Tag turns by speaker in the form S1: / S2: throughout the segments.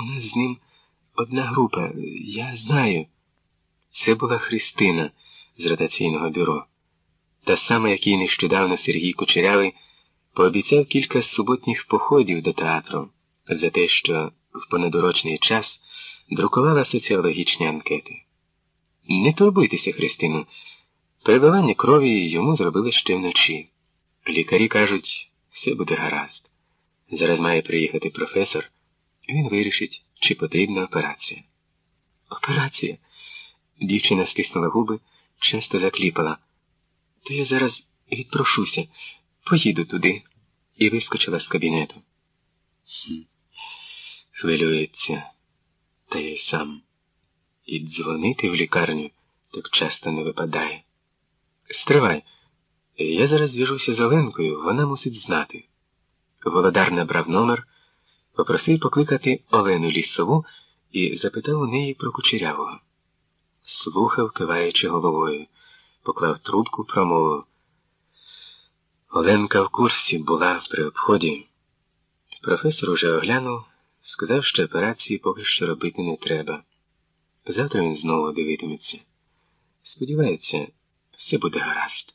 S1: У нас з ним одна група, я знаю. Це була Христина з редаційного бюро, та сама, якій нещодавно Сергій Кучерявий пообіцяв кілька суботніх походів до театру за те, що в понедорочний час друкувала соціологічні анкети. Не турбуйтеся, Христину, перебивання крові йому зробили ще вночі. Лікарі кажуть, все буде гаразд. Зараз має приїхати професор, він вирішить, чи потрібна операція. Операція. Дівчина стиснула губи, часто закліпала. То я зараз відпрошуся, поїду туди і вискочила з кабінету. Хвилюється, та я й сам. І дзвонити в лікарню так часто не випадає. Стривай, я зараз зв'яжуся з Оленкою, вона мусить знати. Володар набрав номер, попросив покликати Олену лісову і запитав у неї про кучерявого. Слухав, киваючи головою, поклав трубку, промовив. Оленка в курсі була при обході. Професор уже оглянув, сказав, що операції поки що робити не треба. Завтра він знову дивитиметься. Сподівається, все буде гаразд.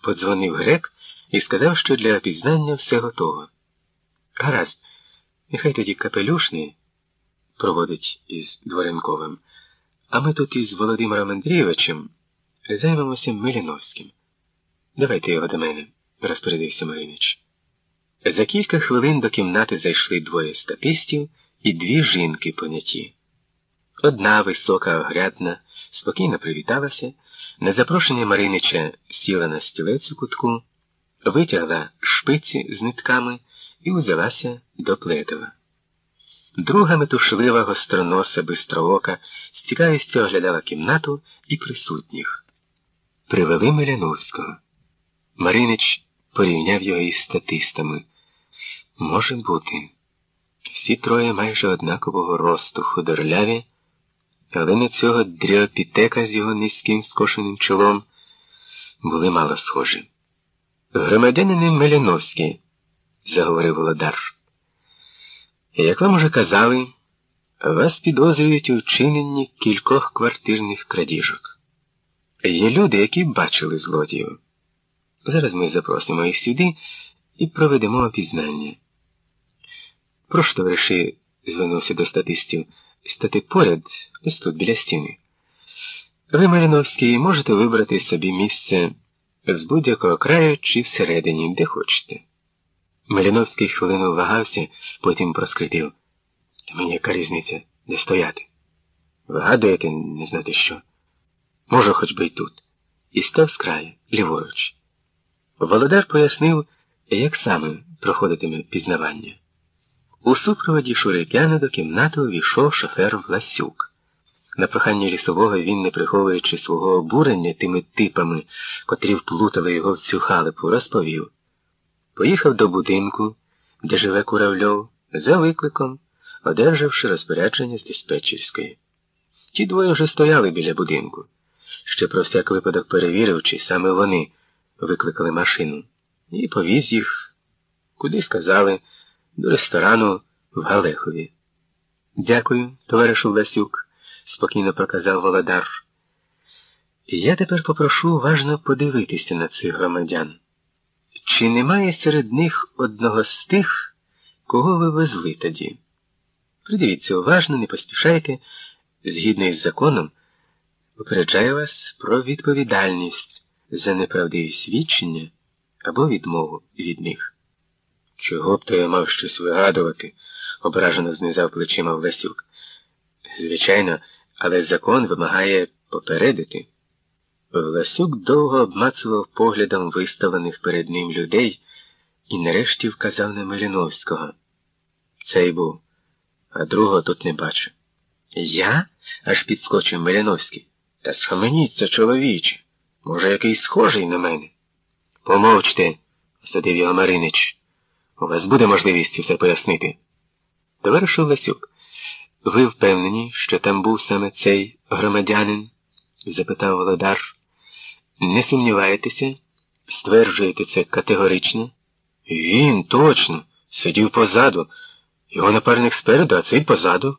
S1: Подзвонив грек і сказав, що для опізнання все готово. Гаразд, нехай тоді капелюшний проводить із Дворенковим, а ми тут із Володимиром Андрійовичем займемося Миліновським. Давайте його до мене, розпорядився Маринич. За кілька хвилин до кімнати зайшли двоє статистів і дві жінки поняті. Одна висока, огрядна, спокійно привіталася, на запрошення Маринича сіла на стілець у кутку, витягла шпиці з нитками і узялася до плетива. Друга метушлива гостроноса бистроока з цікавістю оглядала кімнату і присутніх. Привели Миляновського. Маринич порівняв його із статистами. Може бути, всі троє майже однакового росту худорляві, але на цього дріопітека з його низьким скошеним чолом були мало схожі. Громадянин Меляновський, заговорив Володар. Як вам уже казали, вас підозрюють у вчиненні кількох квартирних крадіжок. Є люди, які бачили злодіїв. Зараз ми запросимо їх сюди і проведемо опізнання. Прошу, товариші, звернувся до статистів, стати поряд, ось тут біля стіни. Ви, Маліновський, можете вибрати собі місце з будь-якого краю чи всередині, де хочете. Маліновський хвилину вагався, потім проскрипів. Та мені яка різниця, де стояти? Вигадуєте, не знати що. Можу хоч би й тут. І став з краю, ліворуч. Володар пояснив, як саме проходитиме пізнавання. У супроводі Шурикяна до кімнати увійшов шофер Власюк. На прохання лісового він, не приховуючи свого обурення тими типами, котрі вплутали його в цю халепу, розповів. Поїхав до будинку, де живе Куравльов, за викликом, одержавши розпорядження з диспетчерської. Ті двоє вже стояли біля будинку. Ще про всяк випадок перевірив, чи саме вони викликали машину, і повіз їх, куди сказали, до ресторану в Галехові. Дякую, товаришу Власюк, спокійно проказав Володар. Я тепер попрошу уважно подивитися на цих громадян. Чи немає серед них одного з тих, кого ви везли тоді? Придивіться уважно, не поспішайте, згідно із законом, попереджаю вас про відповідальність за неправдиві свідчення або відмову від них. Чого б то я мав щось вигадувати? ображено знизав плечима Власюк. Звичайно, але закон вимагає попередити. Власюк довго обмацував поглядом виставлених перед ним людей і нарешті вказав на Маліновського. Цей був, а другого тут не бачу. Я? аж підскочив Маліновський. Та схаменіться, чоловіче. Може, якийсь схожий на мене? Помовчте, осадив його Маринич. У вас буде можливість усе пояснити. Товаришу Власюк, ви впевнені, що там був саме цей громадянин? запитав Володар. Не сумніваєтеся? Стверджуєте це категорично? Він точно, сидів позаду. Його напарник спереду, а цей позаду.